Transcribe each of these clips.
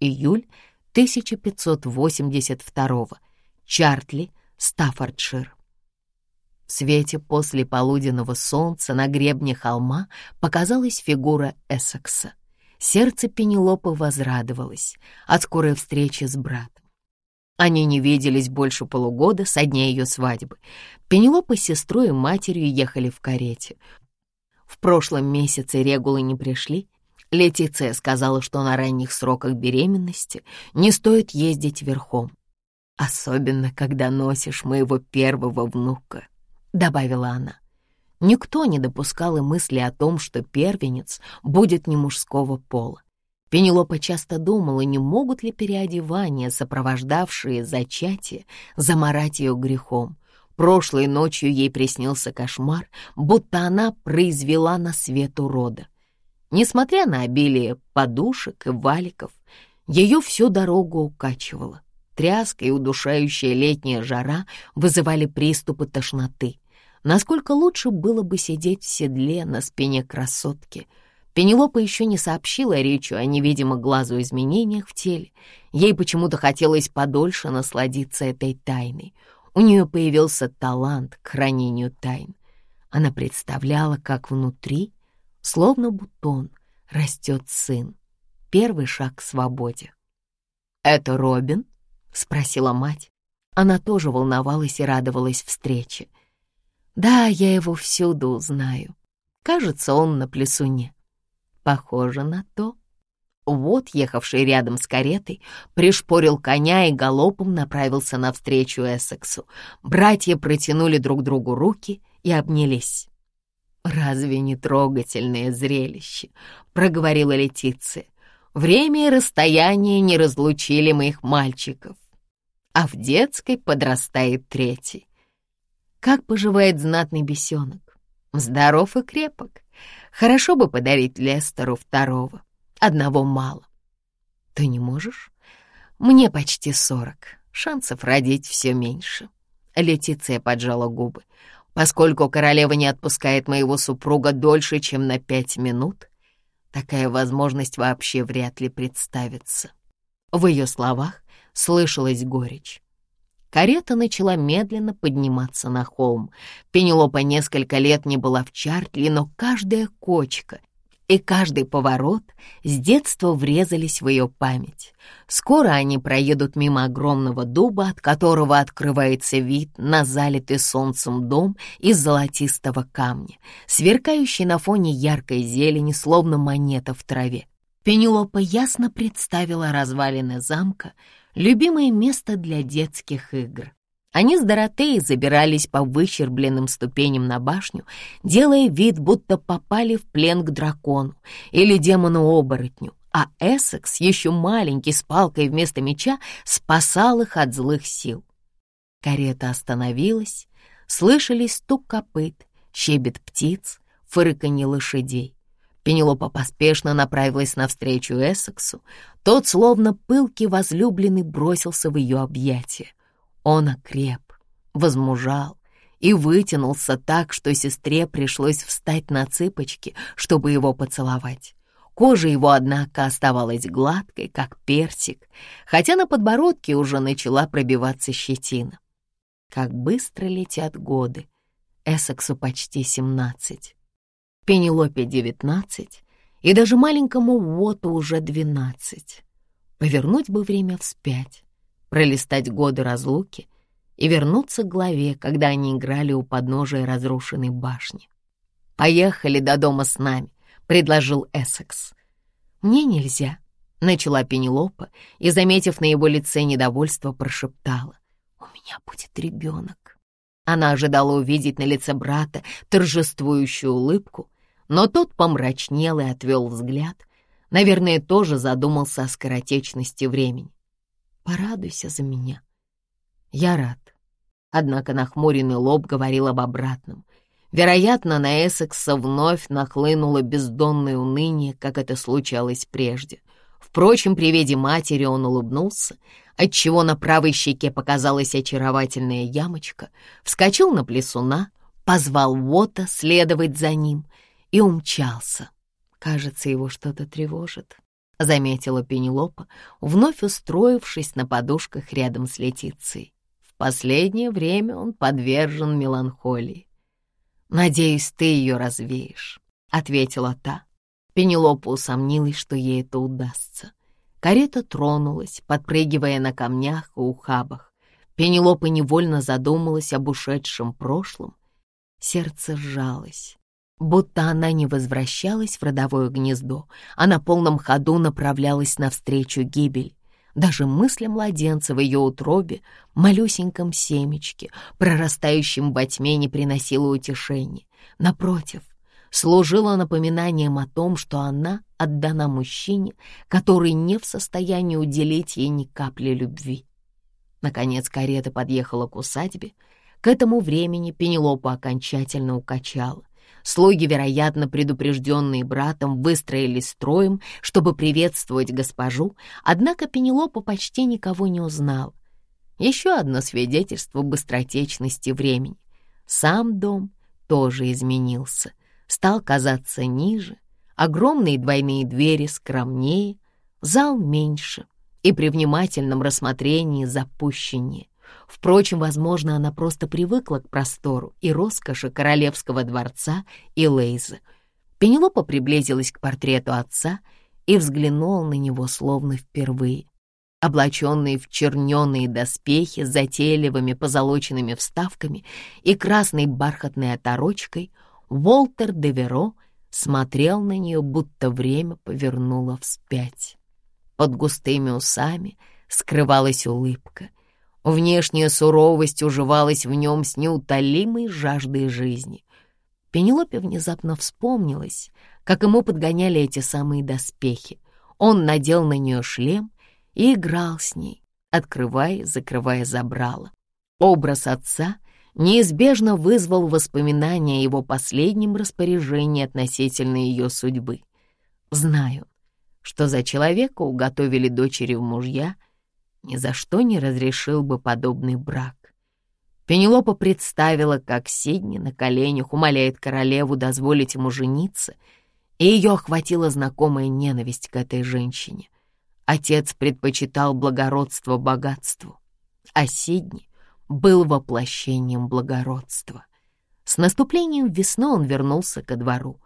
Июль 1582 Чартли, Стаффордшир. В свете после полуденного солнца на гребне холма показалась фигура Эссекса. Сердце Пенелопы возрадовалось от скорой встречи с братом. Они не виделись больше полугода со дня ее свадьбы. Пенелопа с сестрой и матерью ехали в карете. В прошлом месяце регулы не пришли. Летиция сказала, что на ранних сроках беременности не стоит ездить верхом. «Особенно, когда носишь моего первого внука», — добавила она. Никто не допускал и мысли о том, что первенец будет не мужского пола. Пенелопа часто думала, не могут ли переодевания, сопровождавшие зачатие, заморать ее грехом. Прошлой ночью ей приснился кошмар, будто она произвела на свет урода. Несмотря на обилие подушек и валиков, ее всю дорогу укачивало. Тряска и удушающая летняя жара вызывали приступы тошноты. Насколько лучше было бы сидеть в седле на спине красотки — Пенелопа еще не сообщила речью о невидимых глазу изменениях в теле. Ей почему-то хотелось подольше насладиться этой тайной. У нее появился талант к хранению тайн. Она представляла, как внутри, словно бутон, растет сын. Первый шаг к свободе. «Это Робин?» — спросила мать. Она тоже волновалась и радовалась встрече. «Да, я его всюду узнаю. Кажется, он на плесуне. Похоже на то. Вот, ехавший рядом с каретой, пришпорил коня и галопом направился навстречу Эссексу. Братья протянули друг другу руки и обнялись. «Разве не трогательное зрелище?» — проговорила Летиция. «Время и расстояние не разлучили моих мальчиков, а в детской подрастает третий. Как поживает знатный бесенок? Здоров и крепок. Хорошо бы подарить Лестеру второго. Одного мало. Ты не можешь? Мне почти сорок. Шансов родить все меньше. Летиция поджала губы. Поскольку королева не отпускает моего супруга дольше, чем на пять минут, такая возможность вообще вряд ли представится. В ее словах слышалась горечь. Карета начала медленно подниматься на холм. Пенелопа несколько лет не была в Чартли, но каждая кочка и каждый поворот с детства врезались в ее память. Скоро они проедут мимо огромного дуба, от которого открывается вид на залитый солнцем дом из золотистого камня, сверкающий на фоне яркой зелени, словно монета в траве. Пенелопа ясно представила развалины замка, любимое место для детских игр. Они с Доротеей забирались по выщербленным ступеням на башню, делая вид, будто попали в плен к дракону или демону-оборотню, а Эссекс, еще маленький, с палкой вместо меча, спасал их от злых сил. Карета остановилась, слышались стук копыт, щебет птиц, фырканье лошадей. Пенелопа поспешно направилась навстречу Эссексу. Тот, словно пылкий возлюбленный, бросился в ее объятия. Он окреп, возмужал и вытянулся так, что сестре пришлось встать на цыпочки, чтобы его поцеловать. Кожа его, однако, оставалась гладкой, как персик, хотя на подбородке уже начала пробиваться щетина. Как быстро летят годы. Эссексу почти семнадцать. Пенелопе девятнадцать, и даже маленькому Уоту уже двенадцать. Повернуть бы время вспять, пролистать годы разлуки и вернуться к главе, когда они играли у подножия разрушенной башни. «Поехали до дома с нами», — предложил Эссекс. «Мне нельзя», — начала Пенелопа и, заметив на его лице недовольство, прошептала. «У меня будет ребенок». Она ожидала увидеть на лице брата торжествующую улыбку, но тот помрачнел и отвел взгляд. Наверное, тоже задумался о скоротечности времени. «Порадуйся за меня». «Я рад». Однако нахмуренный лоб говорил об обратном. Вероятно, на Эссекса вновь нахлынуло бездонное уныние, как это случалось прежде. Впрочем, при виде матери он улыбнулся, отчего на правой щеке показалась очаровательная ямочка, вскочил на плесуна, позвал Вота следовать за ним — и умчался. Кажется, его что-то тревожит. — заметила Пенелопа, вновь устроившись на подушках рядом с Летицией. В последнее время он подвержен меланхолии. «Надеюсь, ты ее развеешь», — ответила та. Пенелопа усомнилась, что ей это удастся. Карета тронулась, подпрыгивая на камнях и ухабах. Пенелопа невольно задумалась об ушедшем прошлом. Сердце сжалось, будто она не возвращалась в родовое гнездо, а на полном ходу направлялась навстречу гибель. Даже мысль о младенце в ее утробе, малюсеньком семечке, прорастающем во тьме, не приносила утешения. Напротив, служила напоминанием о том, что она отдана мужчине, который не в состоянии уделить ей ни капли любви. Наконец карета подъехала к усадьбе. К этому времени Пенелопа окончательно укачала. Слуги, вероятно, предупрежденные братом, выстроились строем, чтобы приветствовать госпожу, однако Пенелопа почти никого не узнала. Еще одно свидетельство быстротечности времени. Сам дом тоже изменился, стал казаться ниже, огромные двойные двери скромнее, зал меньше — и при внимательном рассмотрении запущеннее. Впрочем, возможно, она просто привыкла к простору и роскоши королевского дворца и Лейзы. Пенелопа приблизилась к портрету отца и взглянула на него словно впервые. Облаченный в черненые доспехи с затейливыми позолоченными вставками и красной бархатной оторочкой, Волтер де Веро смотрел на нее, будто время повернуло вспять. Под густыми усами скрывалась улыбка. Внешняя суровость уживалась в нем с неутолимой жаждой жизни. Пенелопе внезапно вспомнилось, как ему подгоняли эти самые доспехи. Он надел на нее шлем и играл с ней, открывая закрывая забрала. Образ отца неизбежно вызвал воспоминания о его последнем распоряжении относительно ее судьбы. Знаю, что за человека уготовили дочери в мужья, ни за что не разрешил бы подобный брак. Пенелопа представила, как Сидни на коленях умоляет королеву дозволить ему жениться, и ее охватила знакомая ненависть к этой женщине. Отец предпочитал благородство богатству, а Сидни был воплощением благородства. С наступлением весны он вернулся ко двору.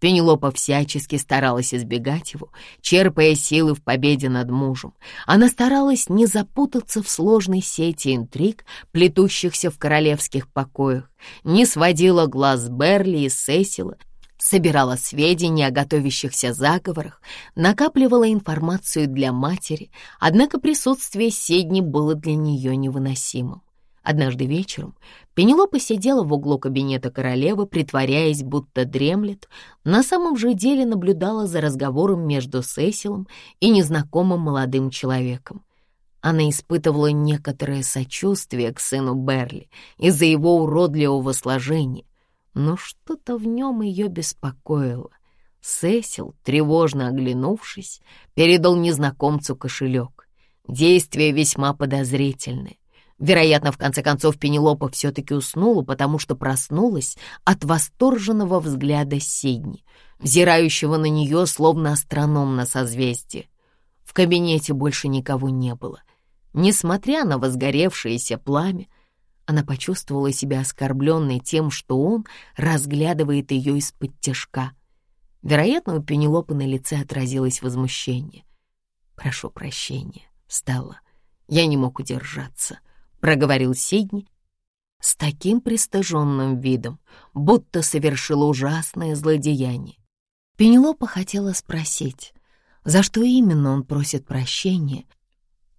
Пенелопа всячески старалась избегать его, черпая силы в победе над мужем. Она старалась не запутаться в сложной сети интриг, плетущихся в королевских покоях, не сводила глаз Берли и Сесила, собирала сведения о готовящихся заговорах, накапливала информацию для матери, однако присутствие Седни было для нее невыносимым. Однажды вечером Пенелопа сидела в углу кабинета королевы, притворяясь, будто дремлет, на самом же деле наблюдала за разговором между Сесилом и незнакомым молодым человеком. Она испытывала некоторое сочувствие к сыну Берли из-за его уродливого сложения, но что-то в нем ее беспокоило. Сесил, тревожно оглянувшись, передал незнакомцу кошелек. Действие весьма подозрительное. Вероятно, в конце концов Пенелопа все-таки уснула, потому что проснулась от восторженного взгляда Сидни, взирающего на нее, словно астроном на созвездие. В кабинете больше никого не было. Несмотря на возгоревшееся пламя, она почувствовала себя оскорбленной тем, что он разглядывает ее из-под тяжка. Вероятно, у Пенелопы на лице отразилось возмущение. «Прошу прощения, Стелла, я не мог удержаться». — проговорил Сидни с таким пристыженным видом, будто совершила ужасное злодеяние. Пенелопа хотела спросить, за что именно он просит прощения,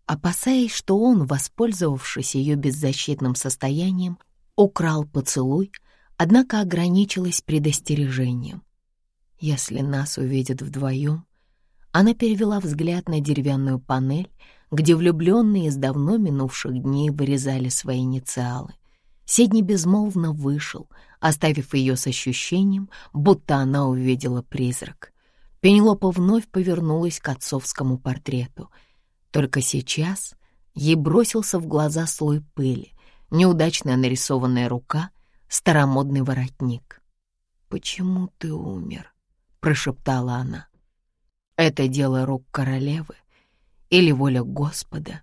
опасаясь, что он, воспользовавшись ее беззащитным состоянием, украл поцелуй, однако ограничилась предостережением. Если нас увидят вдвоем, она перевела взгляд на деревянную панель, где влюбленные из давно минувших дней вырезали свои инициалы. Седни безмолвно вышел, оставив ее с ощущением, будто она увидела призрак. Пенелопа вновь повернулась к отцовскому портрету. Только сейчас ей бросился в глаза слой пыли, неудачная нарисованная рука, старомодный воротник. «Почему ты умер?» — прошептала она. Это дело рук королевы или воля Господа?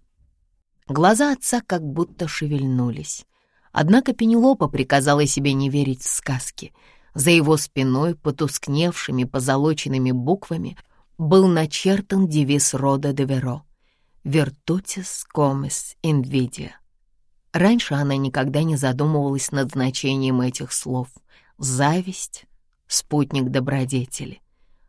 Глаза отца как будто шевельнулись. Однако Пенелопа приказала себе не верить в сказки. За его спиной, потускневшими позолоченными буквами, был начертан девиз рода Деверо «Virtutis comes invidia». Раньше она никогда не задумывалась над значением этих слов. Зависть — спутник добродетели.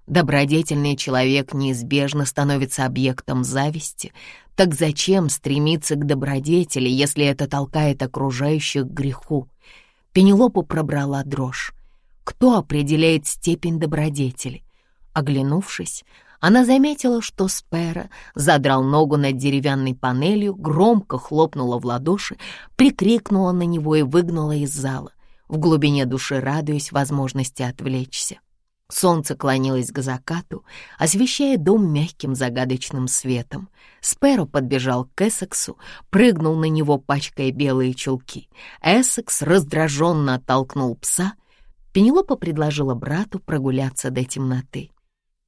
Добродетельный человек неизбежно становится объектом зависти, так зачем стремиться к добродетели, если это толкает окружающих к греху? Пенелопу пробрала дрожь. Кто определяет степень добродетели? Оглянувшись, она заметила, что Спера задрал ногу над деревянной панелью, громко хлопнула в ладоши, прикрикнула на него и выгнала из зала, в глубине души радуясь возможности отвлечься. Солнце клонилось к закату, освещая дом мягким загадочным светом. Спэро подбежал к Эссексу, прыгнул на него, пачкая белые чулки. Эссекс раздраженно оттолкнул пса. Пенелопа предложила брату прогуляться до темноты.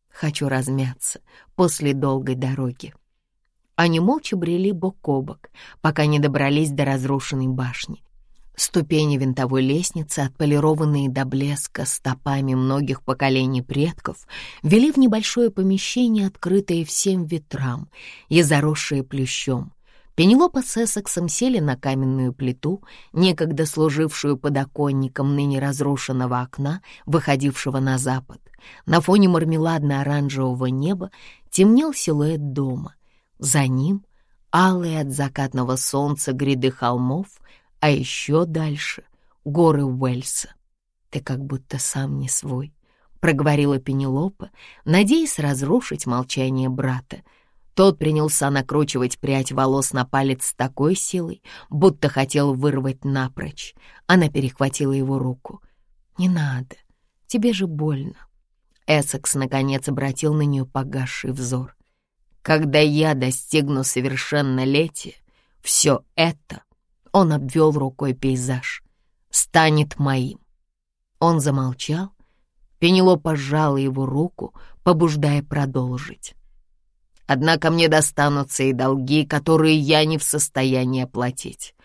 «Хочу размяться после долгой дороги». Они молча брели бок о бок, пока не добрались до разрушенной башни. Ступени винтовой лестницы, отполированные до блеска стопами многих поколений предков, вели в небольшое помещение, открытое всем ветрам и заросшее плющом. Пенелопа с Эссексом сели на каменную плиту, некогда служившую подоконником ныне разрушенного окна, выходившего на запад. На фоне мармеладно-оранжевого неба темнел силуэт дома. За ним, алые от закатного солнца гряды холмов — а еще дальше — горы Уэльса. Ты как будто сам не свой, — проговорила Пенелопа, надеясь разрушить молчание брата. Тот принялся накручивать прядь волос на палец с такой силой, будто хотел вырвать напрочь. Она перехватила его руку. «Не надо, тебе же больно». Эссекс, наконец, обратил на нее погасший взор. «Когда я достигну совершеннолетия, все это он обвел рукой пейзаж. «Станет моим». Он замолчал. Пенелопа сжала его руку, побуждая продолжить. «Однако мне достанутся и долги, которые я не в состоянии оплатить.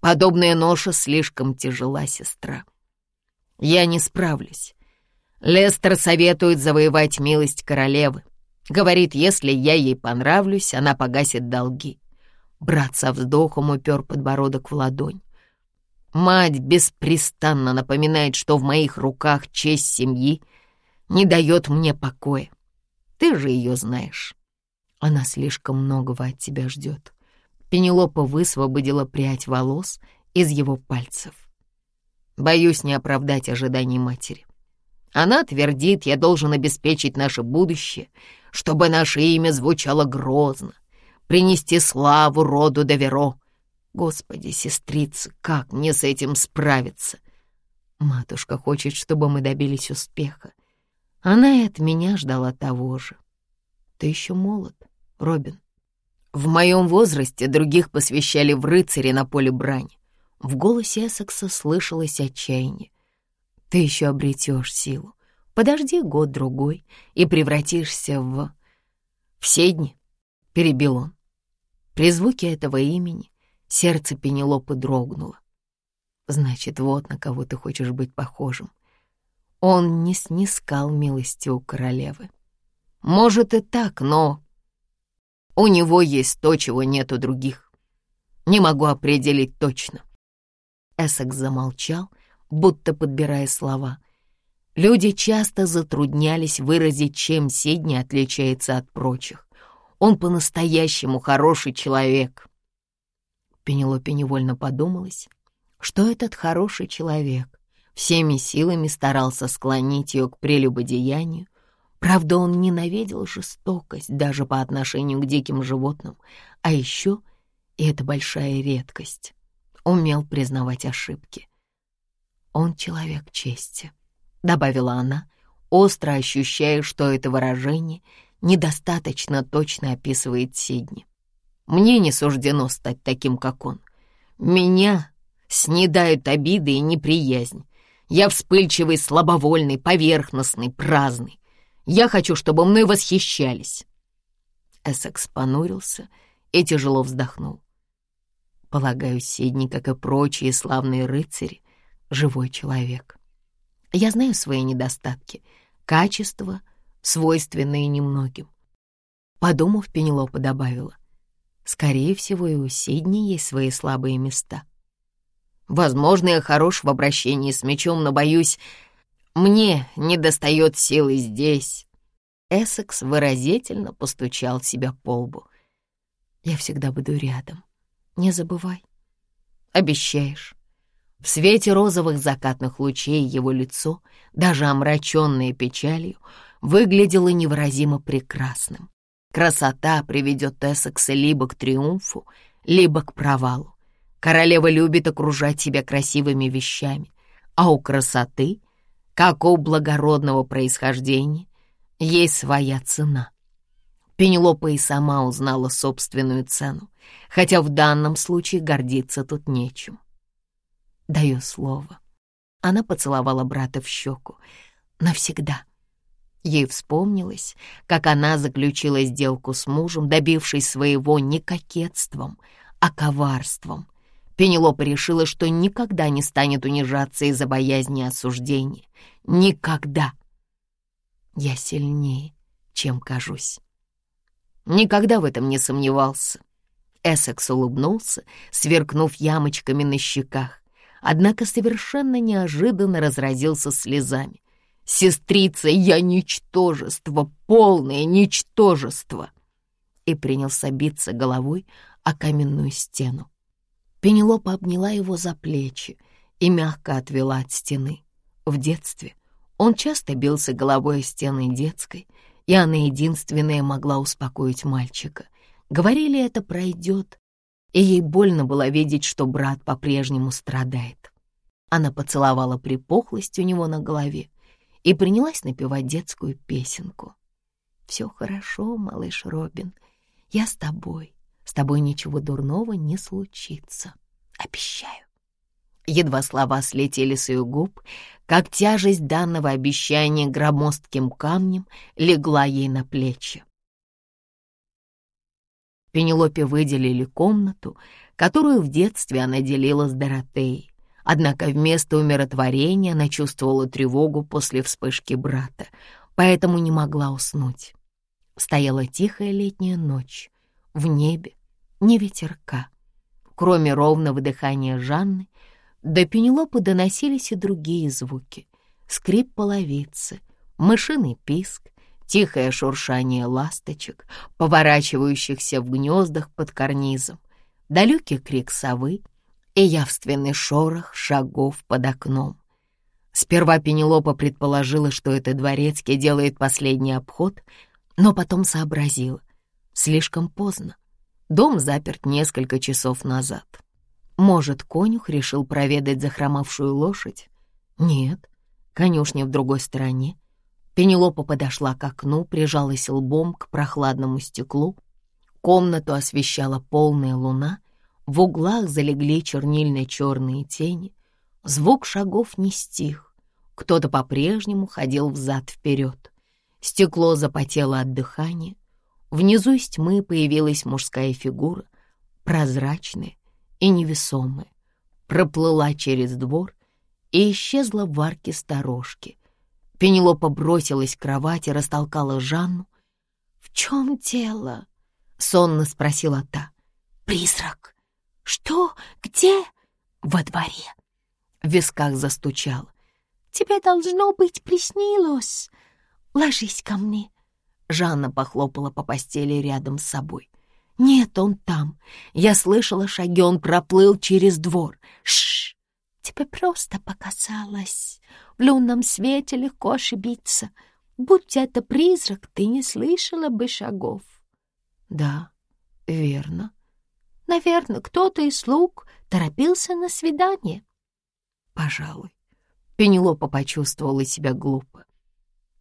Подобная ноша слишком тяжела, сестра. Я не справлюсь. Лестер советует завоевать милость королевы. Говорит, если я ей понравлюсь, она погасит долги. Брат со вздохом упер подбородок в ладонь. Мать беспрестанно напоминает, что в моих руках честь семьи не дает мне покоя. Ты же ее знаешь. Она слишком многого от тебя ждет. Пенелопа высвободила прядь волос из его пальцев. Боюсь не оправдать ожиданий матери. Она твердит, я должен обеспечить наше будущее, чтобы наше имя звучало грозно, принести славу роду Доверо. Господи, сестрица, как мне с этим справиться? Матушка хочет, чтобы мы добились успеха. Она и от меня ждала того же. Ты еще молод, Робин. В моем возрасте других посвящали в рыцари на поле брани. В голосе Эссекса слышалось отчаяние. Ты еще обретешь силу. Подожди год-другой и превратишься в... В Седни, — перебил он. При звуке этого имени сердце Пенелопы дрогнуло. Значит, вот на кого ты хочешь быть похожим. Он не снискал милости у королевы. Может и так, но у него есть то, чего нет у других. Не могу определить точно. Эссекс замолчал, будто подбирая слова. Люди часто затруднялись выразить, чем Сидни отличается от прочих. Он по-настоящему хороший человек. Пенелопе невольно подумалось, что этот хороший человек всеми силами старался склонить ее к прелюбодеянию. Правда, он ненавидел жестокость даже по отношению к диким животным, а еще, и это большая редкость, умел признавать ошибки. «Он человек чести», — добавила она, остро ощущая, что это выражение недостаточно точно описывает Сидни. Мне не суждено стать таким, как он. Меня снедают обиды и неприязнь. Я вспыльчивый, слабовольный, поверхностный, праздный. Я хочу, чтобы мной восхищались». Эссекс понурился и тяжело вздохнул. Полагаю, Сидни, как и прочие славные рыцари, живой человек. Я знаю свои недостатки, качества, свойственные немногим. Подумав, Пенелопа добавила. Скорее всего, и у Сидни есть свои слабые места. Возможно, я хорош в обращении с мечом, но, боюсь, мне недостает силы здесь. Эссекс выразительно постучал себя по лбу. Я всегда буду рядом. Не забывай. Обещаешь. В свете розовых закатных лучей его лицо, даже омраченное печалью, выглядело невыразимо прекрасным. Красота приведет Эссекса либо к триумфу, либо к провалу. Королева любит окружать себя красивыми вещами, а у красоты, как у благородного происхождения, есть своя цена. Пенелопа и сама узнала собственную цену, хотя в данном случае гордиться тут нечем. Даю слово. Она поцеловала брата в щеку. Навсегда. Ей вспомнилось, как она заключила сделку с мужем, добившись своего не кокетством, а коварством. Пенелопа решила, что никогда не станет унижаться из-за боязни осуждения. Никогда. Я сильнее, чем кажусь. Никогда в этом не сомневался. Эссекс улыбнулся, сверкнув ямочками на щеках, однако совершенно неожиданно разразился слезами. Сестрица, я ничтожество, полное ничтожество!» И принялся биться головой о каменную стену. Пенелопа обняла его за плечи и мягко отвела от стены. В детстве он часто бился головой о стены детской, и она единственная могла успокоить мальчика. Говорили, это пройдет, и ей больно было видеть, что брат по-прежнему страдает. Она поцеловала припухлость у него на голове, и принялась напевать детскую песенку. «Все хорошо, малыш Робин, я с тобой, с тобой ничего дурного не случится, обещаю». Едва слова слетели с ее губ, как тяжесть данного обещания громоздким камнем легла ей на плечи. Пенелопе выделили комнату, которую в детстве она делила с Доротеей. Однако вместо умиротворения она чувствовала тревогу после вспышки брата, поэтому не могла уснуть. Стояла тихая летняя ночь. В небе ни ветерка. Кроме ровного дыхания Жанны, до Пенелопы доносились и другие звуки. Скрип половицы, мышиный писк, тихое шуршание ласточек, поворачивающихся в гнездах под карнизом, далекий крик совы — и явственный шорох шагов под окном. Сперва Пенелопа предположила, что это дворецкий делает последний обход, но потом сообразила. Слишком поздно. Дом заперт несколько часов назад. Может, конюх решил проведать захромавшую лошадь? Нет, конюшня в другой стороне. Пенелопа подошла к окну, прижалась лбом к прохладному стеклу. Комнату освещала полная луна, в углах залегли чернильно-черные тени. Звук шагов не стих. Кто-то по-прежнему ходил взад-вперед. Стекло запотело от дыхания. Внизу из тьмы появилась мужская фигура, прозрачная и невесомая. Проплыла через двор и исчезла в арке сторожки. Пенелопа бросилась к кровати, растолкала Жанну. «В чем дело?» — сонно спросила та. «Призрак!» «Что? Где?» «Во дворе». В висках застучал. «Тебе должно быть приснилось. Ложись ко мне». Жанна похлопала по постели рядом с собой. «Нет, он там. Я слышала шаги, он проплыл через двор. Шш! Тебе просто показалось. В лунном свете легко ошибиться. Будь это призрак, ты не слышала бы шагов». «Да, верно», Наверное, кто-то из слуг торопился на свидание. Пожалуй. Пенелопа почувствовала себя глупо.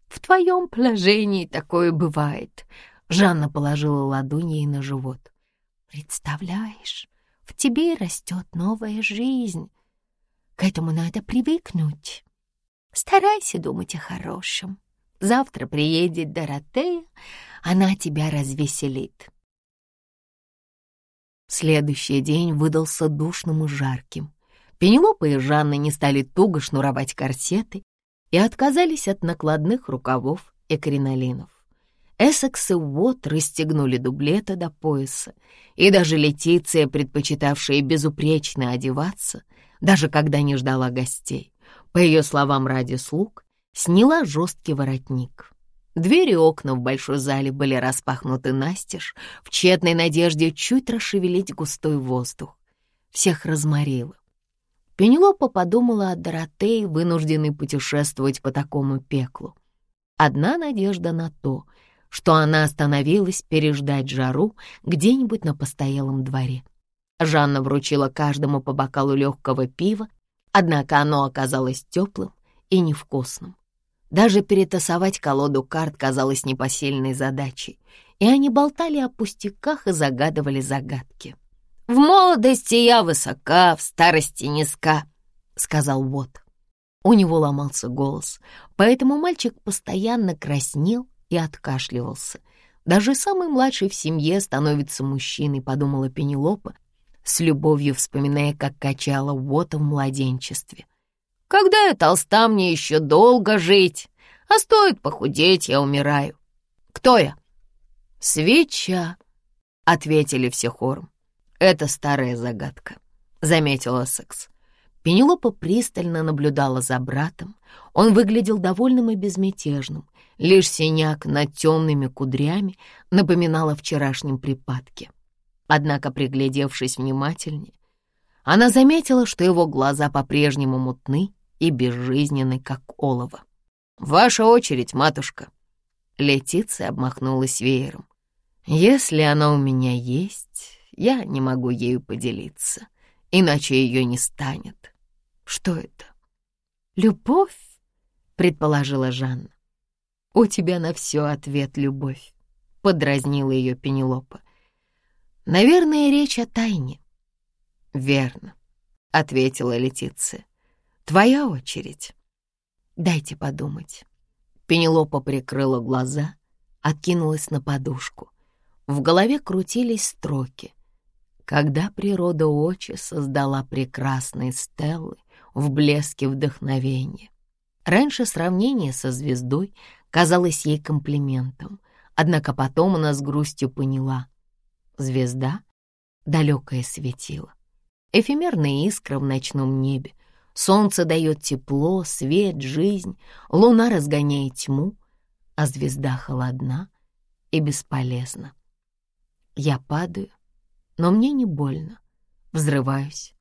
В твоем положении такое бывает. Жанна положила ладонь ей на живот. Представляешь, в тебе растет новая жизнь. К этому надо привыкнуть. Старайся думать о хорошем. Завтра приедет Доротея, она тебя развеселит. Следующий день выдался душным и жарким. Пенелопа и Жанна не стали туго шнуровать корсеты и отказались от накладных рукавов и кринолинов. Эссекс и Уотт расстегнули дублета до пояса, и даже Летиция, предпочитавшая безупречно одеваться, даже когда не ждала гостей, по ее словам ради слуг, сняла жесткий воротник. Двери и окна в большой зале были распахнуты настежь, в тщетной надежде чуть расшевелить густой воздух. Всех разморило. Пенелопа подумала о Доротее, вынужденной путешествовать по такому пеклу. Одна надежда на то, что она остановилась переждать жару где-нибудь на постоялом дворе. Жанна вручила каждому по бокалу легкого пива, однако оно оказалось теплым и невкусным. Даже перетасовать колоду карт казалось непосильной задачей, и они болтали о пустяках и загадывали загадки. «В молодости я высока, в старости низка», — сказал Вот. У него ломался голос, поэтому мальчик постоянно краснел и откашливался. Даже самый младший в семье становится мужчиной, подумала Пенелопа, с любовью вспоминая, как качала Уота в младенчестве. «Когда я толста, мне еще долго жить, а стоит похудеть, я умираю. Кто я?» «Свеча», — ответили все хором. «Это старая загадка», — заметила Секс. Пенелопа пристально наблюдала за братом. Он выглядел довольным и безмятежным. Лишь синяк над темными кудрями напоминал о вчерашнем припадке. Однако, приглядевшись внимательнее, она заметила, что его глаза по-прежнему мутны и безжизненны, как олово. «Ваша очередь, матушка!» Летиция обмахнулась веером. «Если она у меня есть, я не могу ею поделиться, иначе ее не станет. Что это? Любовь? Предположила Жанна. У тебя на все ответ любовь, подразнила ее Пенелопа. Наверное, речь о тайне. Верно, ответила Летиция. Твоя очередь. Дайте подумать. Пенелопа прикрыла глаза, откинулась на подушку. В голове крутились строки. Когда природа очи создала прекрасные стеллы, в блеске вдохновения. Раньше сравнение со звездой казалось ей комплиментом, однако потом она с грустью поняла. Звезда — далекое светило, эфемерная искра в ночном небе. Солнце дает тепло, свет, жизнь, луна разгоняет тьму, а звезда холодна и бесполезна. Я падаю, но мне не больно, взрываюсь,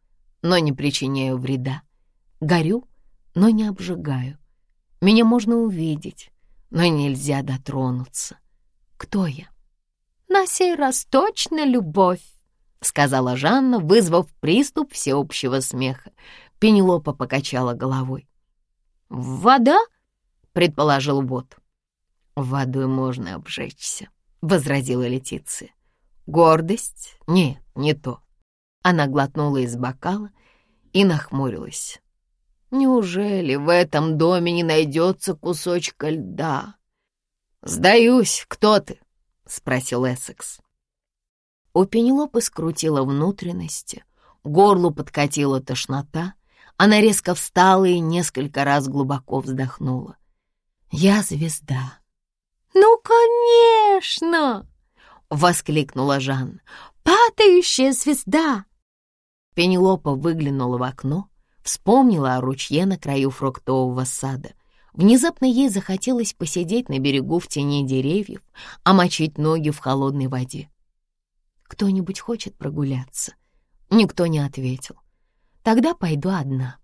но не причиняю вреда. Горю, но не обжигаю. Меня можно увидеть, но нельзя дотронуться. Кто я? На сей раз точно любовь, сказала Жанна, вызвав приступ всеобщего смеха. Пенелопа покачала головой. «Вода?» — предположил Бот. «Водой можно обжечься», — возразила Летиция. «Гордость? Нет, не то». Она глотнула из бокала и нахмурилась. Неужели в этом доме не найдется кусочка льда? «Сдаюсь, кто ты?» — спросил Эссекс. У Пенелопы скрутила внутренности, горлу подкатила тошнота, она резко встала и несколько раз глубоко вздохнула. «Я звезда». «Ну, конечно!» — воскликнула Жанна. «Падающая звезда!» Пенелопа выглянула в окно, Вспомнила о ручье на краю фруктового сада. Внезапно ей захотелось посидеть на берегу в тени деревьев, а мочить ноги в холодной воде. «Кто-нибудь хочет прогуляться?» Никто не ответил. «Тогда пойду одна».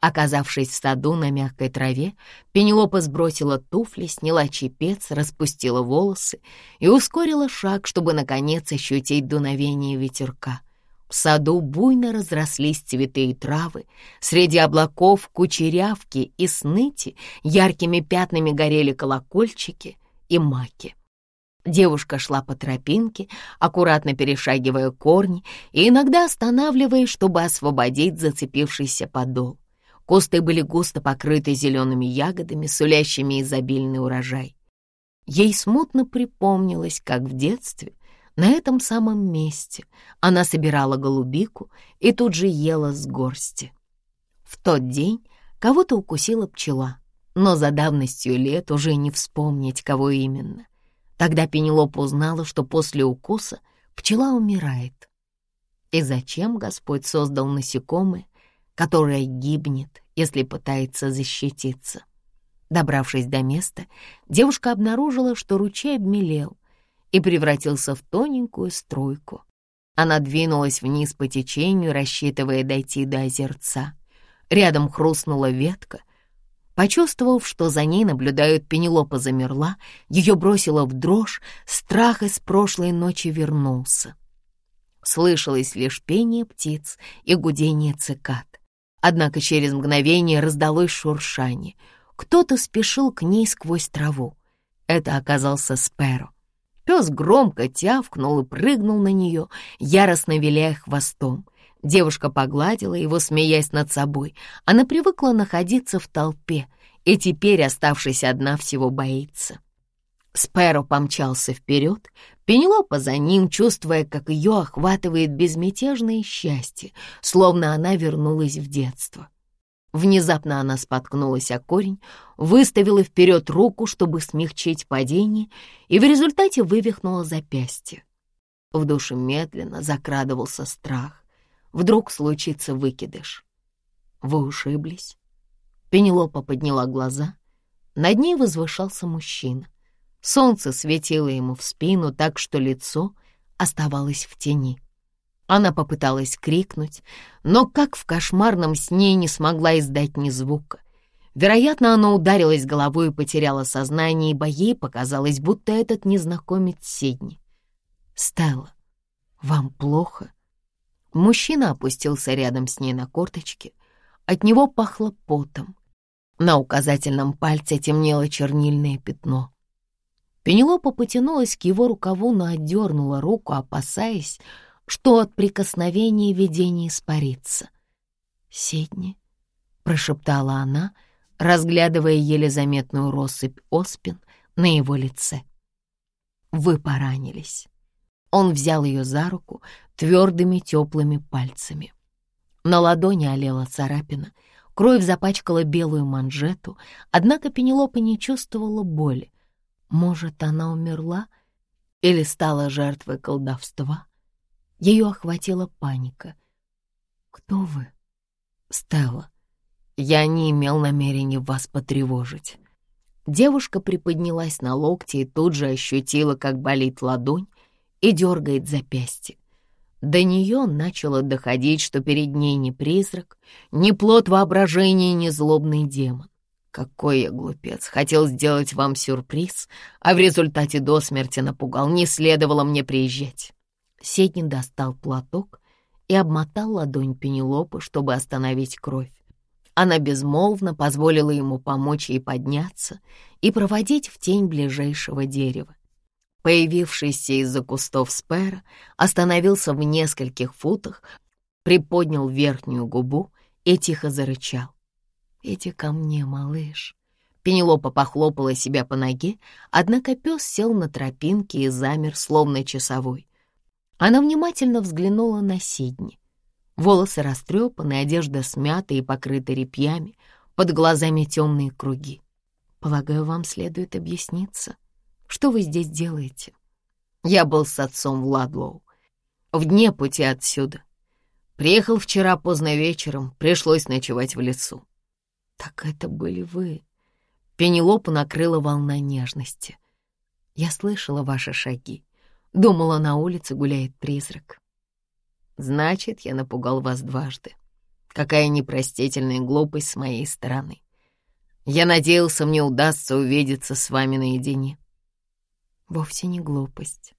Оказавшись в саду на мягкой траве, Пенелопа сбросила туфли, сняла чепец, распустила волосы и ускорила шаг, чтобы, наконец, ощутить дуновение ветерка — в саду буйно разрослись цветы и травы, среди облаков кучерявки и сныти яркими пятнами горели колокольчики и маки. Девушка шла по тропинке, аккуратно перешагивая корни и иногда останавливаясь, чтобы освободить зацепившийся подол. Кусты были густо покрыты зелеными ягодами, сулящими изобильный урожай. Ей смутно припомнилось, как в детстве на этом самом месте она собирала голубику и тут же ела с горсти. В тот день кого-то укусила пчела, но за давностью лет уже не вспомнить, кого именно. Тогда Пенелопа узнала, что после укуса пчела умирает. И зачем Господь создал насекомое, которое гибнет, если пытается защититься? Добравшись до места, девушка обнаружила, что ручей обмелел и превратился в тоненькую струйку. Она двинулась вниз по течению, рассчитывая дойти до озерца. Рядом хрустнула ветка. Почувствовав, что за ней наблюдают, Пенелопа замерла, ее бросило в дрожь, страх из прошлой ночи вернулся. Слышалось лишь пение птиц и гудение цикад. Однако через мгновение раздалось шуршание. Кто-то спешил к ней сквозь траву. Это оказался Сперо. Пес громко тявкнул и прыгнул на нее, яростно виляя хвостом. Девушка погладила его, смеясь над собой. Она привыкла находиться в толпе, и теперь, оставшись одна, всего боится. Спэро помчался вперед, Пенелопа за ним, чувствуя, как ее охватывает безмятежное счастье, словно она вернулась в детство. Внезапно она споткнулась о корень, выставила вперед руку, чтобы смягчить падение, и в результате вывихнула запястье. В душе медленно закрадывался страх. Вдруг случится выкидыш. Вы ушиблись? Пенелопа подняла глаза. Над ней возвышался мужчина. Солнце светило ему в спину так, что лицо оставалось в тени. Она попыталась крикнуть, но как в кошмарном сне не смогла издать ни звука. Вероятно, она ударилась головой и потеряла сознание, ибо ей показалось, будто этот незнакомец Сидни. «Стелла, вам плохо?» Мужчина опустился рядом с ней на корточки. От него пахло потом. На указательном пальце темнело чернильное пятно. Пенелопа потянулась к его рукаву, но отдернула руку, опасаясь, что от прикосновения видение испарится. «Сидни», — прошептала она, разглядывая еле заметную россыпь оспин на его лице. «Вы поранились». Он взял ее за руку твердыми теплыми пальцами. На ладони олела царапина, кровь запачкала белую манжету, однако Пенелопа не чувствовала боли. Может, она умерла или стала жертвой колдовства? Ее охватила паника. «Кто вы?» «Стелла. Я не имел намерения вас потревожить». Девушка приподнялась на локте и тут же ощутила, как болит ладонь и дергает запястье. До нее начало доходить, что перед ней не призрак, не плод воображения, не злобный демон. Какой я глупец, хотел сделать вам сюрприз, а в результате до смерти напугал, не следовало мне приезжать. Сетнин достал платок и обмотал ладонь Пенелопы, чтобы остановить кровь. Она безмолвно позволила ему помочь ей подняться и проводить в тень ближайшего дерева. Появившийся из-за кустов Спера остановился в нескольких футах, приподнял верхнюю губу и тихо зарычал. «Иди ко мне, малыш». Пенелопа похлопала себя по ноге, однако пес сел на тропинке и замер, словно часовой. Она внимательно взглянула на Сидни. Волосы растрепаны, одежда смята и покрыта репьями, под глазами темные круги. Полагаю, вам следует объясниться. Что вы здесь делаете? Я был с отцом в Ладлоу. В дне пути отсюда. Приехал вчера поздно вечером, пришлось ночевать в лесу. Так это были вы. Пенелопу накрыла волна нежности. Я слышала ваши шаги. Думала, на улице гуляет призрак. Значит, я напугал вас дважды. Какая непростительная глупость с моей стороны. Я надеялся, мне удастся увидеться с вами наедине. Вовсе не глупость.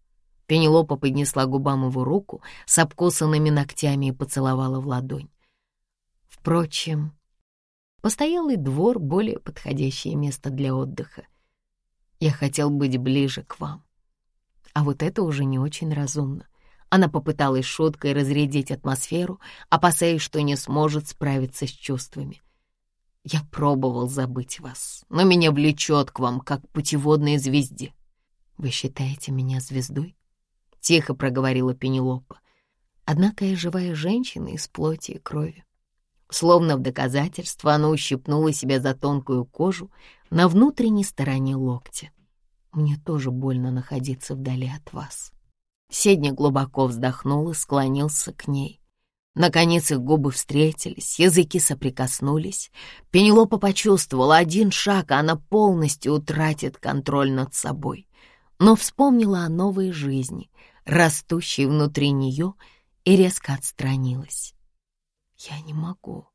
Пенелопа поднесла губам его руку с обкусанными ногтями и поцеловала в ладонь. Впрочем, постоялый двор — более подходящее место для отдыха. Я хотел быть ближе к вам. А вот это уже не очень разумно. Она попыталась шуткой разрядить атмосферу, опасаясь, что не сможет справиться с чувствами. Я пробовал забыть вас, но меня влечет к вам, как путеводной звезде. Вы считаете меня звездой? Тихо проговорила Пенелопа. Однако я живая женщина из плоти и крови. Словно в доказательство она ущипнула себя за тонкую кожу на внутренней стороне локтя. Мне тоже больно находиться вдали от вас. Седня глубоко вздохнул и склонился к ней. Наконец их губы встретились, языки соприкоснулись. Пенелопа почувствовала один шаг, а она полностью утратит контроль над собой. Но вспомнила о новой жизни, растущей внутри нее, и резко отстранилась. «Я не могу».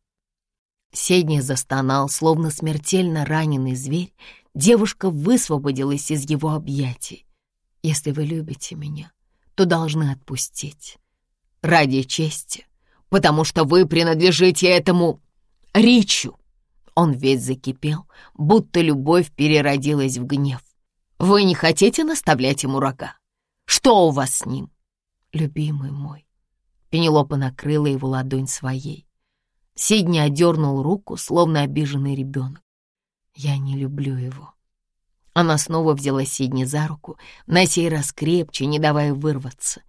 Седня застонал, словно смертельно раненый зверь. Девушка высвободилась из его объятий. «Если вы любите меня, то должны отпустить. Ради чести, потому что вы принадлежите этому Ричу. Он весь закипел, будто любовь переродилась в гнев. Вы не хотите наставлять ему рога? Что у вас с ним? Любимый мой. Пенелопа накрыла его ладонь своей. Сидни одернул руку, словно обиженный ребенок. Я не люблю его. Она снова взяла Сидни за руку, на сей раз крепче, не давая вырваться.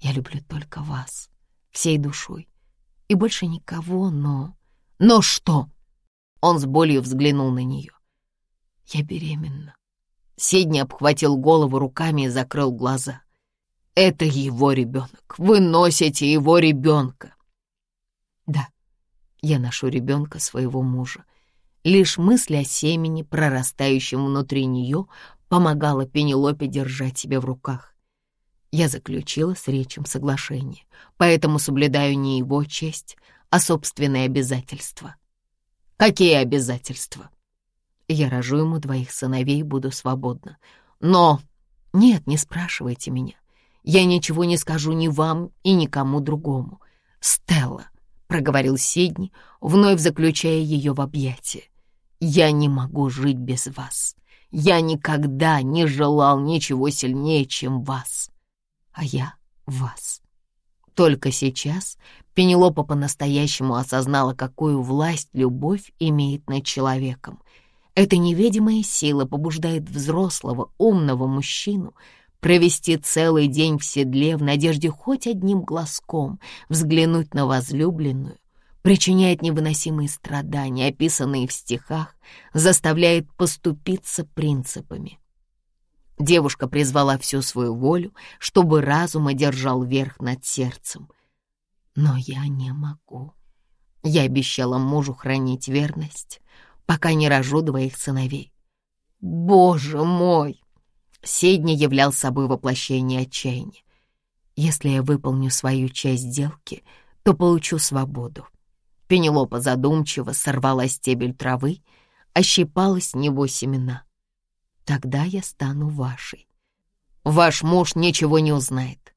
«Я люблю только вас, всей душой. И больше никого, но...» «Но что?» Он с болью взглянул на нее. «Я беременна». Сидни обхватил голову руками и закрыл глаза. «Это его ребенок. Вы носите его ребенка». «Да, я ношу ребенка своего мужа. Лишь мысль о семени, прорастающем внутри нее, помогала Пенелопе держать себя в руках. Я заключила с Речем соглашение, поэтому соблюдаю не его честь, а собственные обязательства. Какие обязательства? Я рожу ему двоих сыновей и буду свободна. Но... Нет, не спрашивайте меня. Я ничего не скажу ни вам и никому другому. Стелла, — проговорил Сидни, вновь заключая ее в объятия. Я не могу жить без вас. Я никогда не желал ничего сильнее, чем вас. А я вас. Только сейчас Пенелопа по-настоящему осознала, какую власть любовь имеет над человеком. Эта невидимая сила побуждает взрослого, умного мужчину провести целый день в седле в надежде хоть одним глазком взглянуть на возлюбленную, причиняет невыносимые страдания, описанные в стихах, заставляет поступиться принципами. Девушка призвала всю свою волю, чтобы разум одержал верх над сердцем. Но я не могу. Я обещала мужу хранить верность, пока не рожу двоих сыновей. Боже мой! Седни являл собой воплощение отчаяния. Если я выполню свою часть сделки, то получу свободу. Пенелопа задумчиво сорвала стебель травы, ощипала с него семена. Тогда я стану вашей. Ваш муж ничего не узнает.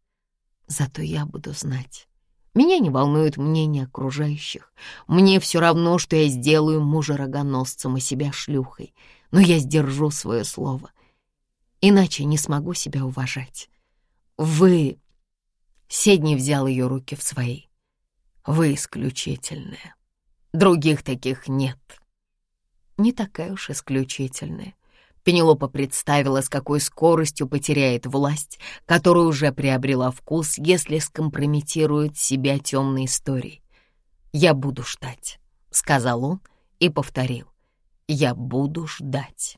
Зато я буду знать. Меня не волнует мнение окружающих. Мне все равно, что я сделаю мужа рогоносцем и себя шлюхой, но я сдержу свое слово. Иначе не смогу себя уважать. Вы... Седни взял ее руки в свои. Вы исключительная. Других таких нет. Не такая уж исключительная. Пенелопа представила, с какой скоростью потеряет власть, которую уже приобрела вкус, если скомпрометирует себя темной историей. «Я буду ждать», — сказал он и повторил. «Я буду ждать».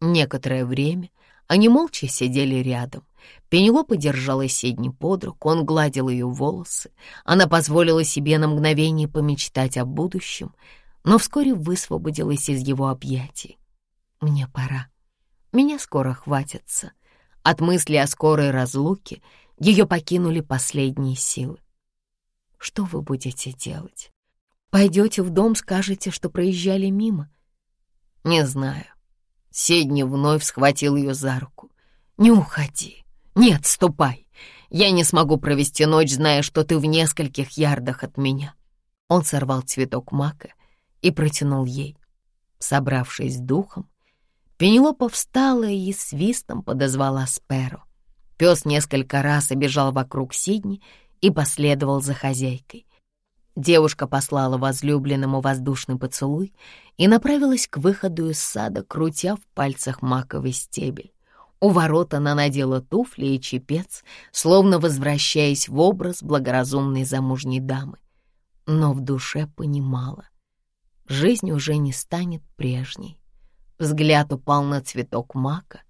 Некоторое время они молча сидели рядом. Пенелопа держала Седни под руку, он гладил ее волосы. Она позволила себе на мгновение помечтать о будущем, но вскоре высвободилась из его объятий. «Мне пора. Меня скоро хватится». От мысли о скорой разлуке ее покинули последние силы. «Что вы будете делать? Пойдете в дом, скажете, что проезжали мимо?» «Не знаю. Седни вновь схватил ее за руку. «Не уходи. Нет, ступай. Я не смогу провести ночь, зная, что ты в нескольких ярдах от меня». Он сорвал цветок мака и протянул ей. Собравшись духом, Пенелопа встала и свистом подозвала Сперу. Пес несколько раз обежал вокруг Сидни и последовал за хозяйкой. Девушка послала возлюбленному воздушный поцелуй и направилась к выходу из сада, крутя в пальцах маковый стебель. У ворот она надела туфли и чепец, словно возвращаясь в образ благоразумной замужней дамы. Но в душе понимала, жизнь уже не станет прежней. Взгляд упал на цветок мака,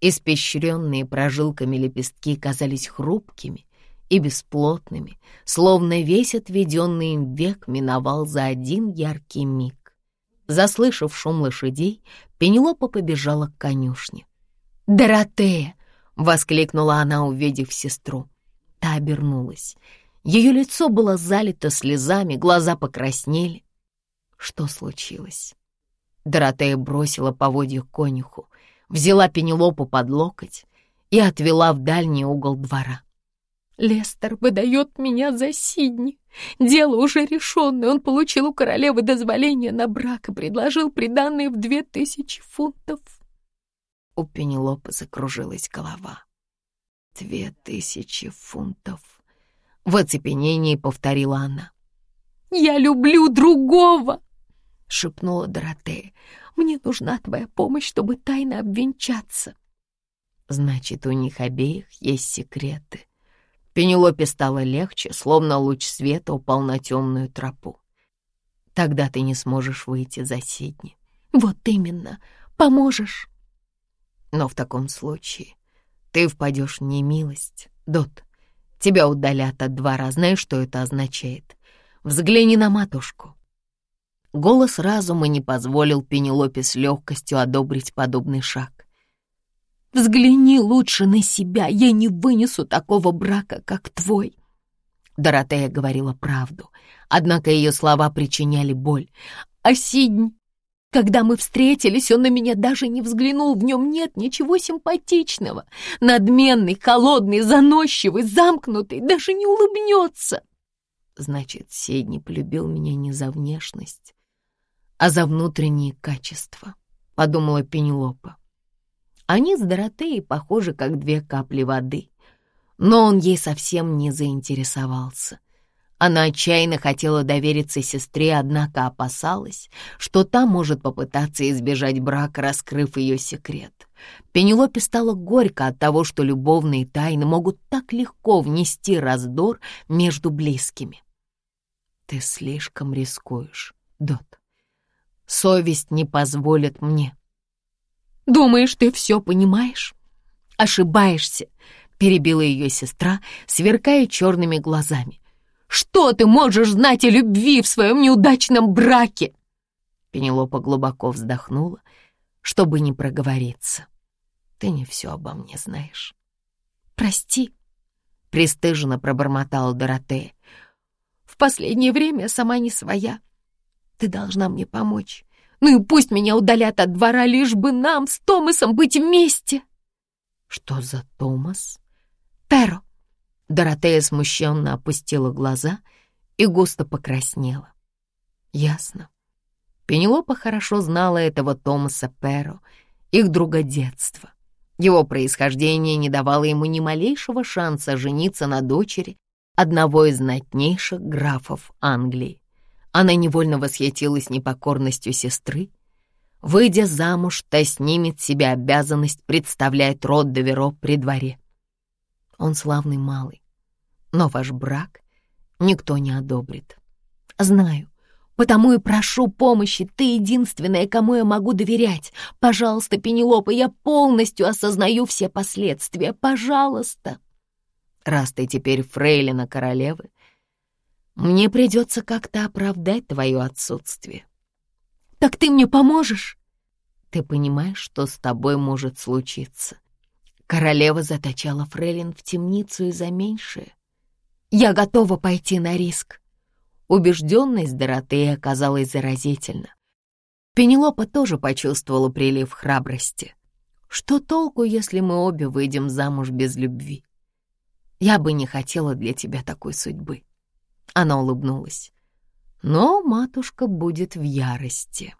испещренные прожилками лепестки казались хрупкими и бесплотными, словно весь отведенный им век миновал за один яркий миг. Заслышав шум лошадей, Пенелопа побежала к конюшне. «Доротея!» — воскликнула она, увидев сестру. Та обернулась. Ее лицо было залито слезами, глаза покраснели. Что случилось? Доротея бросила поводья конюху, взяла Пенелопу под локоть и отвела в дальний угол двора. «Лестер выдает меня за Сидни. Дело уже решенное. Он получил у королевы дозволение на брак и предложил приданное в две тысячи фунтов». У Пенелопы закружилась голова. «Две тысячи фунтов!» В оцепенении повторила она. «Я люблю другого!» — шепнула Доротея. «Мне нужна твоя помощь, чтобы тайно обвенчаться». «Значит, у них обеих есть секреты». Пенелопе стало легче, словно луч света упал на темную тропу. «Тогда ты не сможешь выйти за Сидни». «Вот именно. Поможешь». Но в таком случае ты впадешь в немилость, Дот. Тебя удалят от двора. Знаешь, что это означает? Взгляни на матушку. Голос разума не позволил Пенелопе с легкостью одобрить подобный шаг. «Взгляни лучше на себя, я не вынесу такого брака, как твой». Доротея говорила правду, однако ее слова причиняли боль. «А Сиднь когда мы встретились, он на меня даже не взглянул, в нем нет ничего симпатичного. Надменный, холодный, заносчивый, замкнутый, даже не улыбнется. Значит, Седни полюбил меня не за внешность, а за внутренние качества, — подумала Пенелопа. Они с Доротеей похожи, как две капли воды, но он ей совсем не заинтересовался. Она отчаянно хотела довериться сестре, однако опасалась, что та может попытаться избежать брака, раскрыв ее секрет. Пенелопе стало горько от того, что любовные тайны могут так легко внести раздор между близкими. «Ты слишком рискуешь, Дот. Совесть не позволит мне». «Думаешь, ты все понимаешь? Ошибаешься», — перебила ее сестра, сверкая черными глазами. Что ты можешь знать о любви в своем неудачном браке?» Пенелопа глубоко вздохнула, чтобы не проговориться. «Ты не все обо мне знаешь». «Прости», — пристыженно пробормотала Доротея. «В последнее время сама не своя. Ты должна мне помочь. Ну и пусть меня удалят от двора, лишь бы нам с Томасом быть вместе». «Что за Томас?» «Перо. Доротея смущенно опустила глаза и густо покраснела. Ясно. Пенелопа хорошо знала этого Томаса Перо, их друга детства. Его происхождение не давало ему ни малейшего шанса жениться на дочери одного из знатнейших графов Англии. Она невольно восхитилась непокорностью сестры. Выйдя замуж, та снимет себе обязанность представлять род Доверо при дворе. Он славный малый, но ваш брак никто не одобрит. Знаю, потому и прошу помощи. Ты единственная, кому я могу доверять. Пожалуйста, Пенелопа, я полностью осознаю все последствия. Пожалуйста. Раз ты теперь фрейлина королевы, мне придется как-то оправдать твое отсутствие. Так ты мне поможешь? Ты понимаешь, что с тобой может случиться? Королева заточала фрейлин в темницу и за меньшее. Я готова пойти на риск. Убежденность Доротеи оказалась заразительна. Пенелопа тоже почувствовала прилив храбрости. Что толку, если мы обе выйдем замуж без любви? Я бы не хотела для тебя такой судьбы. Она улыбнулась. Но матушка будет в ярости.